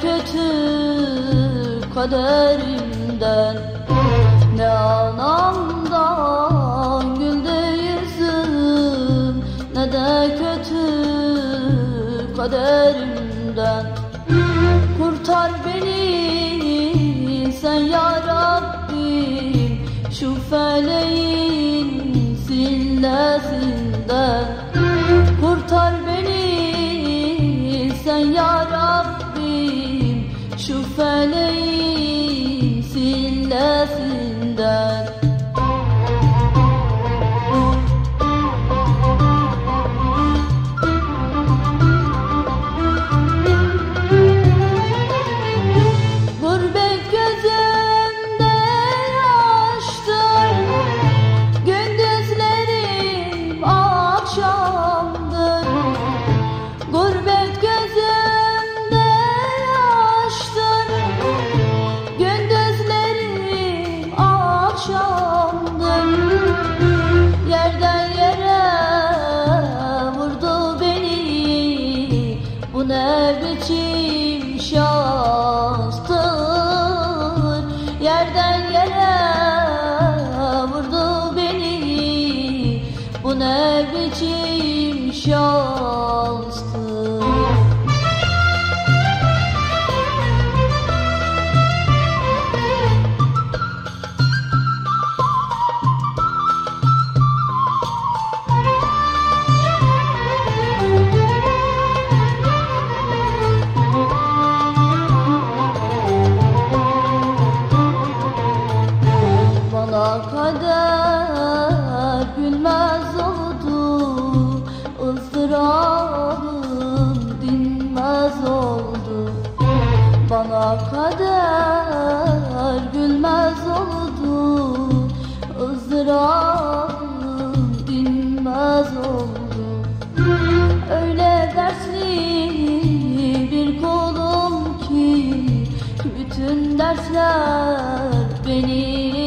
kötü kaderimden. Ne anamdan güldü yüzüm Ne de kötü kaderimden. Kurtar beni sen ya Rabbim Şu feleğin sillesinden feleğin sillesinden gözümde yaştır. Gündüzlerim akşamdır Bu ne biçim şanstır Yerden yere vurdu beni. Bu ne biçim şanstır kader gülmez oldu ızdırabım dinmez oldu. Bana kader gülmez oldu ızdırabım dinmez oldu. Öyle dersli bir kolum ki bütün dersler beni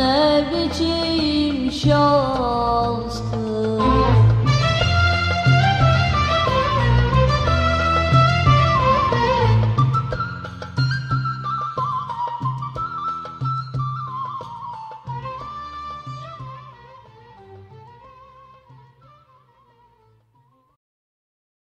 ne biçim şans?